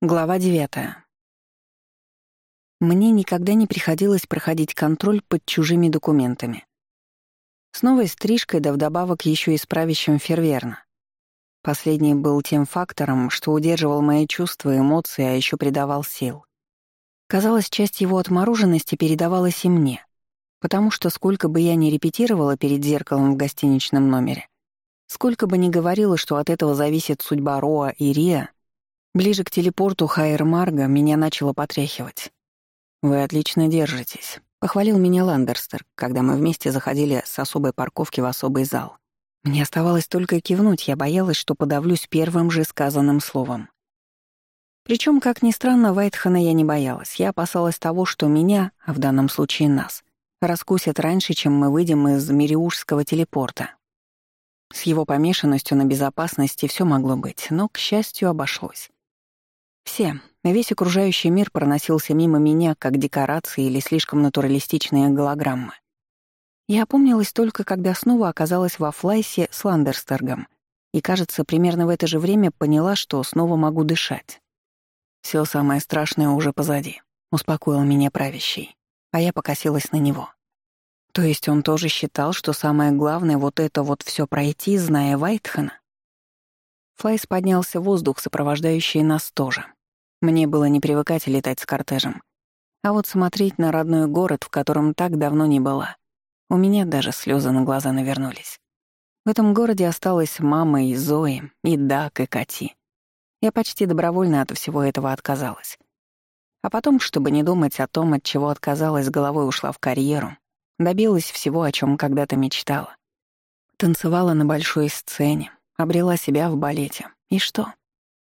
Глава 9. Мне никогда не приходилось проходить контроль под чужими документами. С новой стрижкой, да вдобавок еще и с правящим ферверно. Последний был тем фактором, что удерживал мои чувства, эмоции, а еще придавал сил. Казалось, часть его отмороженности передавалась и мне, потому что сколько бы я ни репетировала перед зеркалом в гостиничном номере, сколько бы ни говорила, что от этого зависит судьба Роа и Риа, Ближе к телепорту Хайермарга меня начало потряхивать. «Вы отлично держитесь», — похвалил меня Ландерстер, когда мы вместе заходили с особой парковки в особый зал. Мне оставалось только кивнуть, я боялась, что подавлюсь первым же сказанным словом. Причем, как ни странно, Вайтхана я не боялась. Я опасалась того, что меня, а в данном случае нас, раскусят раньше, чем мы выйдем из Мириушского телепорта. С его помешанностью на безопасности все могло быть, но, к счастью, обошлось. Все, весь окружающий мир проносился мимо меня, как декорации или слишком натуралистичные голограммы. Я опомнилась только, когда снова оказалась во флайсе с Ландерстергом и, кажется, примерно в это же время поняла, что снова могу дышать. «Все самое страшное уже позади», — успокоил меня правящий, а я покосилась на него. То есть он тоже считал, что самое главное — вот это вот все пройти, зная Вайтхана? Флайс поднялся в воздух, сопровождающий нас тоже. Мне было не привыкать летать с кортежем. А вот смотреть на родной город, в котором так давно не была. У меня даже слезы на глаза навернулись. В этом городе осталась мама и Зои, и Дак, и Кати. Я почти добровольно от всего этого отказалась. А потом, чтобы не думать о том, от чего отказалась, головой ушла в карьеру. Добилась всего, о чем когда-то мечтала. Танцевала на большой сцене, обрела себя в балете. И что?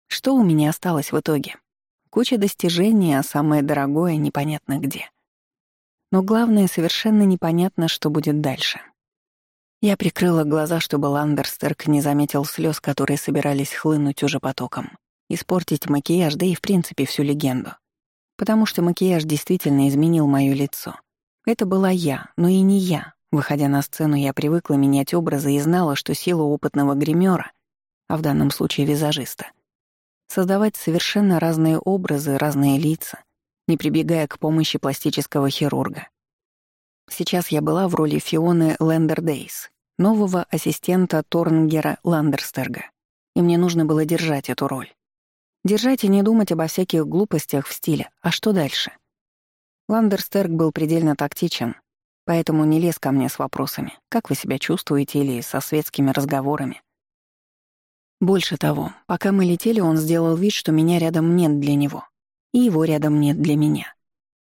Что у меня осталось в итоге? Куча достижений, а самое дорогое непонятно где. Но главное, совершенно непонятно, что будет дальше. Я прикрыла глаза, чтобы Ландерстерк не заметил слез, которые собирались хлынуть уже потоком, испортить макияж, да и в принципе всю легенду. Потому что макияж действительно изменил мое лицо. Это была я, но и не я. Выходя на сцену, я привыкла менять образы и знала, что сила опытного гримера, а в данном случае визажиста — создавать совершенно разные образы, разные лица, не прибегая к помощи пластического хирурга. Сейчас я была в роли Фионы Лендердейс, нового ассистента Торнгера Ландерстерга, и мне нужно было держать эту роль. Держать и не думать обо всяких глупостях в стиле «а что дальше?». Ландерстерг был предельно тактичен, поэтому не лез ко мне с вопросами «как вы себя чувствуете?» или со светскими разговорами. Больше того, пока мы летели, он сделал вид, что меня рядом нет для него. И его рядом нет для меня.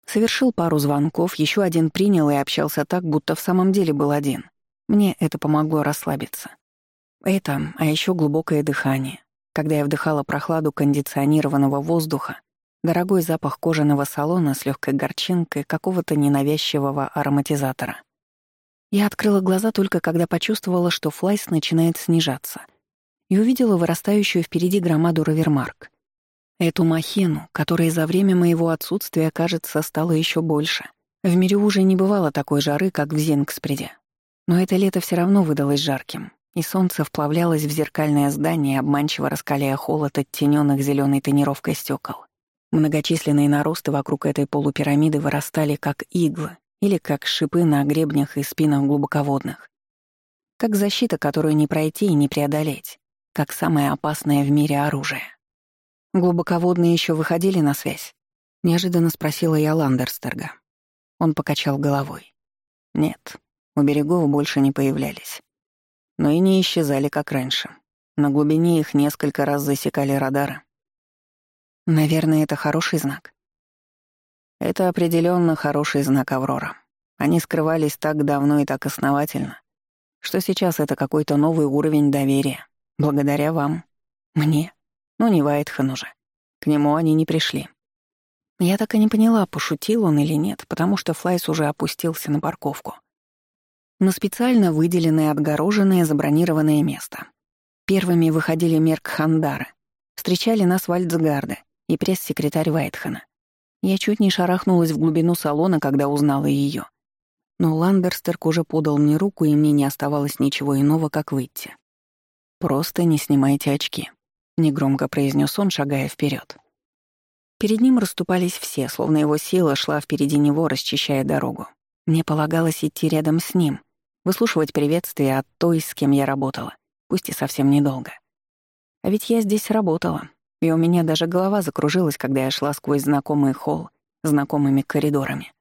Совершил пару звонков, еще один принял и общался так, будто в самом деле был один. Мне это помогло расслабиться. Это, а еще глубокое дыхание. Когда я вдыхала прохладу кондиционированного воздуха, дорогой запах кожаного салона с легкой горчинкой какого-то ненавязчивого ароматизатора. Я открыла глаза только когда почувствовала, что флайс начинает снижаться — и увидела вырастающую впереди громаду Равермарк. Эту махину, которая за время моего отсутствия, кажется, стала еще больше. В мире уже не бывало такой жары, как в Зенгспреде. Но это лето все равно выдалось жарким, и солнце вплавлялось в зеркальное здание, обманчиво раскаляя холод оттененных зеленой тонировкой стекол. Многочисленные наросты вокруг этой полупирамиды вырастали как иглы или как шипы на гребнях и спинах глубоководных. Как защита, которую не пройти и не преодолеть как самое опасное в мире оружие. «Глубоководные еще выходили на связь?» — неожиданно спросила я Ландерстерга. Он покачал головой. «Нет, у берегов больше не появлялись. Но и не исчезали, как раньше. На глубине их несколько раз засекали радары. Наверное, это хороший знак. Это определенно хороший знак Аврора. Они скрывались так давно и так основательно, что сейчас это какой-то новый уровень доверия. Благодаря вам. Мне? Ну, не Вайтхану же. К нему они не пришли. Я так и не поняла, пошутил он или нет, потому что Флайс уже опустился на парковку. На специально выделенное отгороженное забронированное место. Первыми выходили Мерк Хандара. Встречали нас Вальцгарда и пресс-секретарь Вайтхана. Я чуть не шарахнулась в глубину салона, когда узнала ее. Но Ландерстерк уже подал мне руку, и мне не оставалось ничего иного, как выйти. Просто не снимайте очки», — негромко произнес он, шагая вперед. Перед ним расступались все, словно его сила шла впереди него, расчищая дорогу. Мне полагалось идти рядом с ним, выслушивать приветствия от той, с кем я работала, пусть и совсем недолго. А ведь я здесь работала, и у меня даже голова закружилась, когда я шла сквозь знакомый холл, знакомыми коридорами.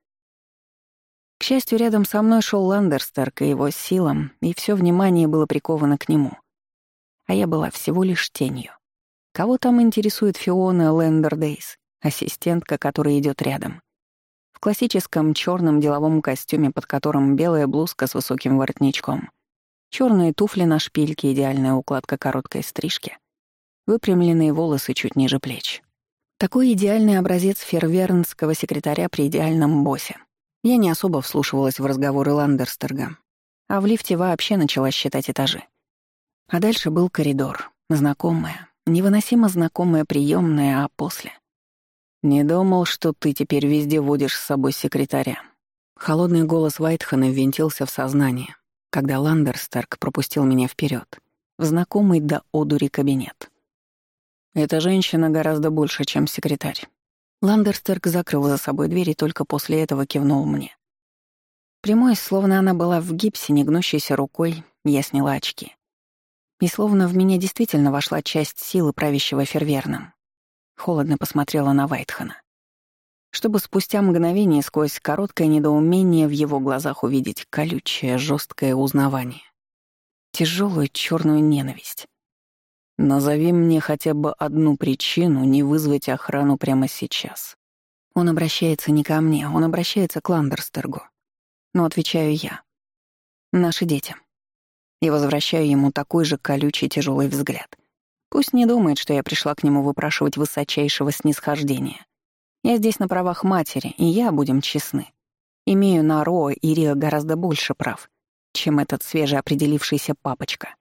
К счастью, рядом со мной шел Ландерстерк и его силам, и все внимание было приковано к нему а я была всего лишь тенью. Кого там интересует Фиона Лендердейс, ассистентка, которая идет рядом? В классическом черном деловом костюме, под которым белая блузка с высоким воротничком, черные туфли на шпильке, идеальная укладка короткой стрижки, выпрямленные волосы чуть ниже плеч. Такой идеальный образец фервернского секретаря при идеальном боссе. Я не особо вслушивалась в разговоры Ландерстерга, а в лифте вообще начала считать этажи. А дальше был коридор. Знакомая, невыносимо знакомая приёмная, а после... «Не думал, что ты теперь везде водишь с собой секретаря». Холодный голос Вайтхана ввинтился в сознание, когда Ландерстерк пропустил меня вперед в знакомый до одури кабинет. «Эта женщина гораздо больше, чем секретарь». Ландерстерк закрыл за собой дверь и только после этого кивнул мне. Прямой, словно она была в гипсе, не гнущейся рукой, я сняла очки. И словно в меня действительно вошла часть силы правящего ферверном. Холодно посмотрела на Вайтхана. Чтобы спустя мгновение сквозь короткое недоумение в его глазах увидеть колючее, жесткое узнавание. Тяжелую черную ненависть. «Назови мне хотя бы одну причину не вызвать охрану прямо сейчас». Он обращается не ко мне, он обращается к Ландерстергу. Но отвечаю я. «Наши дети и возвращаю ему такой же колючий тяжелый взгляд. Пусть не думает, что я пришла к нему выпрашивать высочайшего снисхождения. Я здесь на правах матери, и я, будем честны, имею на Роа и Рио гораздо больше прав, чем этот свежеопределившийся папочка,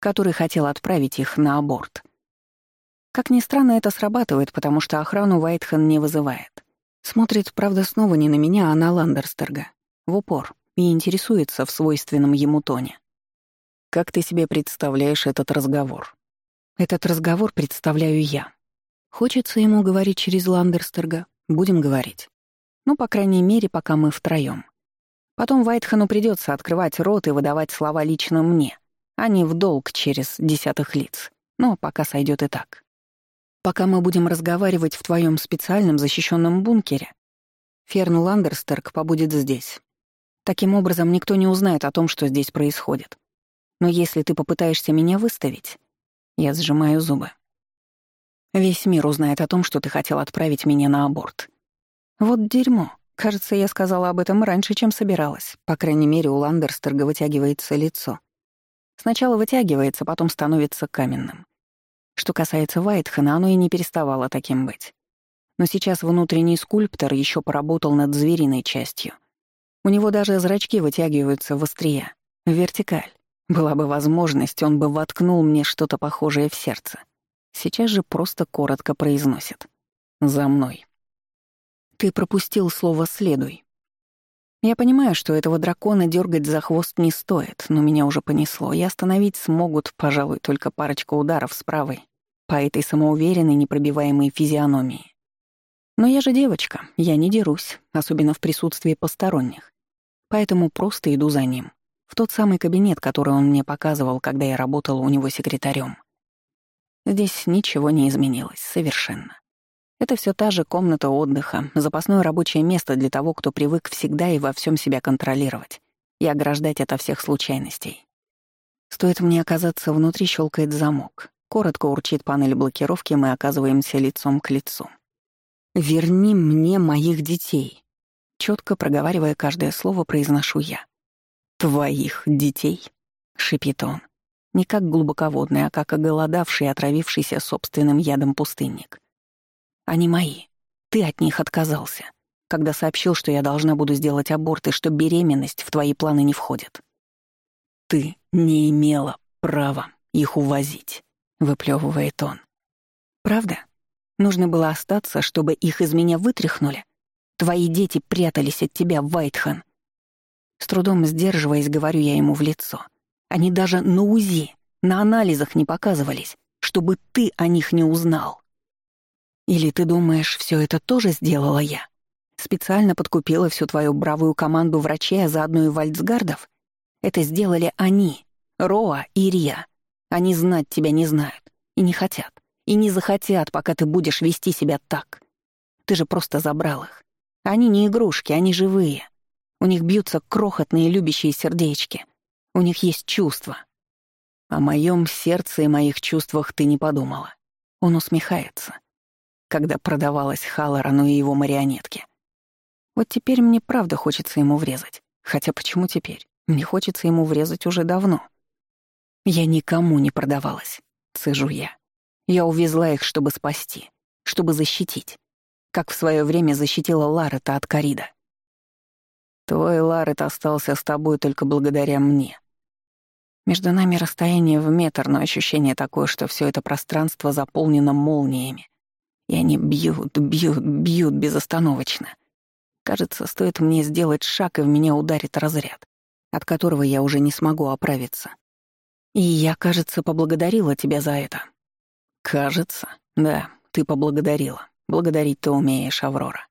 который хотел отправить их на аборт. Как ни странно, это срабатывает, потому что охрану Вайтхен не вызывает. Смотрит, правда, снова не на меня, а на Ландерстерга. В упор. И интересуется в свойственном ему тоне. Как ты себе представляешь этот разговор? Этот разговор представляю я. Хочется ему говорить через Ландерстерга. Будем говорить. Ну, по крайней мере, пока мы втроём. Потом Вайтхану придётся открывать рот и выдавать слова лично мне, а не в долг через десятых лиц. Но пока сойдёт и так. Пока мы будем разговаривать в твоём специальном защищённом бункере, Ферн Ландерстерг побудет здесь. Таким образом, никто не узнает о том, что здесь происходит. Но если ты попытаешься меня выставить, я сжимаю зубы. Весь мир узнает о том, что ты хотел отправить меня на аборт. Вот дерьмо. Кажется, я сказала об этом раньше, чем собиралась. По крайней мере, у Ландерстерга вытягивается лицо. Сначала вытягивается, потом становится каменным. Что касается Вайтхана, оно и не переставало таким быть. Но сейчас внутренний скульптор еще поработал над звериной частью. У него даже зрачки вытягиваются в острия, в вертикаль. Была бы возможность, он бы воткнул мне что-то похожее в сердце. Сейчас же просто коротко произносит. «За мной». Ты пропустил слово «следуй». Я понимаю, что этого дракона дергать за хвост не стоит, но меня уже понесло, и остановить смогут, пожалуй, только парочка ударов с правой по этой самоуверенной, непробиваемой физиономии. Но я же девочка, я не дерусь, особенно в присутствии посторонних. Поэтому просто иду за ним в тот самый кабинет, который он мне показывал, когда я работала у него секретарем. Здесь ничего не изменилось, совершенно. Это все та же комната отдыха, запасное рабочее место для того, кто привык всегда и во всем себя контролировать и ограждать ото всех случайностей. Стоит мне оказаться внутри, щелкает замок. Коротко урчит панель блокировки, мы оказываемся лицом к лицу. «Верни мне моих детей!» Четко проговаривая каждое слово, произношу я. «Твоих детей!» — шипит он. Не как глубоководный, а как оголодавший, отравившийся собственным ядом пустынник. «Они мои. Ты от них отказался, когда сообщил, что я должна буду сделать аборт и что беременность в твои планы не входит. Ты не имела права их увозить», — выплевывает он. «Правда? Нужно было остаться, чтобы их из меня вытряхнули? Твои дети прятались от тебя, Вайтхан. С трудом сдерживаясь, говорю я ему в лицо. Они даже на УЗИ, на анализах не показывались, чтобы ты о них не узнал. Или ты думаешь, все это тоже сделала я? Специально подкупила всю твою бравую команду врачей, а заодно и вальцгардов? Это сделали они, Роа и Рия. Они знать тебя не знают и не хотят. И не захотят, пока ты будешь вести себя так. Ты же просто забрал их. Они не игрушки, они живые. У них бьются крохотные любящие сердечки. У них есть чувства. О моем сердце и моих чувствах ты не подумала. Он усмехается, когда продавалась Халлорану и его марионетки. Вот теперь мне правда хочется ему врезать. Хотя почему теперь? Мне хочется ему врезать уже давно. Я никому не продавалась, цежу я. Я увезла их, чтобы спасти, чтобы защитить. Как в свое время защитила Ларета от Карида. Твой Ларет остался с тобой только благодаря мне. Между нами расстояние в метр, но ощущение такое, что все это пространство заполнено молниями. И они бьют, бьют, бьют безостановочно. Кажется, стоит мне сделать шаг, и в меня ударит разряд, от которого я уже не смогу оправиться. И я, кажется, поблагодарила тебя за это. Кажется, да, ты поблагодарила. Благодарить ты умеешь, Аврора.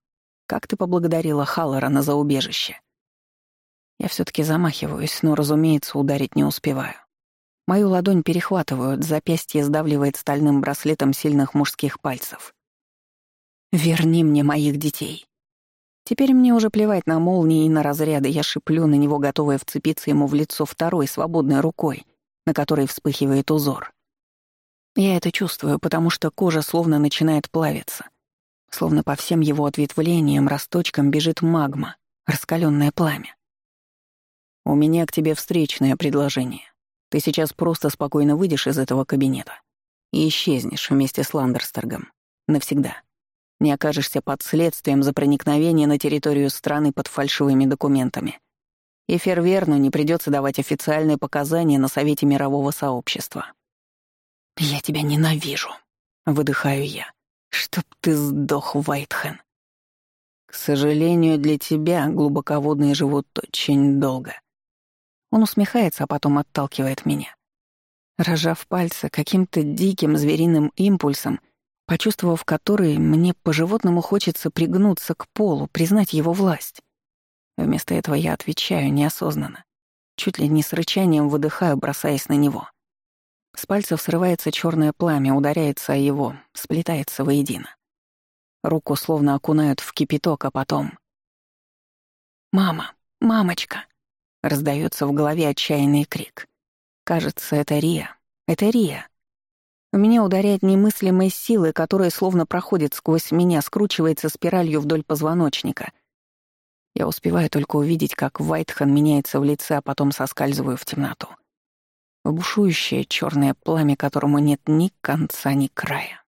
Как ты поблагодарила Халлорана за убежище? Я все-таки замахиваюсь, но, разумеется, ударить не успеваю. Мою ладонь перехватывают, запястье сдавливает стальным браслетом сильных мужских пальцев. «Верни мне моих детей!» Теперь мне уже плевать на молнии и на разряды, я шиплю на него, готовая вцепиться ему в лицо второй свободной рукой, на которой вспыхивает узор. Я это чувствую, потому что кожа словно начинает плавиться. Словно по всем его ответвлениям, росточкам бежит магма, раскаленное пламя. У меня к тебе встречное предложение. Ты сейчас просто спокойно выйдешь из этого кабинета и исчезнешь вместе с Ландерстергом. Навсегда. Не окажешься под следствием за проникновение на территорию страны под фальшивыми документами. И Ферверну не придется давать официальные показания на Совете мирового сообщества. «Я тебя ненавижу», — выдыхаю я. «Чтоб ты сдох, Вайтхен». «К сожалению, для тебя глубоководные живут очень долго», он усмехается, а потом отталкивает меня. Рожав пальцы каким-то диким звериным импульсом, почувствовав который, мне по-животному хочется пригнуться к полу, признать его власть. Вместо этого я отвечаю неосознанно. Чуть ли не с рычанием выдыхаю, бросаясь на него. С пальцев срывается черное пламя, ударяется о его, сплетается воедино. Руку словно окунают в кипяток, а потом... «Мама! Мамочка!» Раздается в голове отчаянный крик. Кажется, это Рия. Это Рия. У меня ударяет немыслимой силы, которая словно проходит сквозь меня, скручивается спиралью вдоль позвоночника. Я успеваю только увидеть, как Вайтхан меняется в лице, а потом соскальзываю в темноту. Бушующее черное пламя, которому нет ни конца, ни края.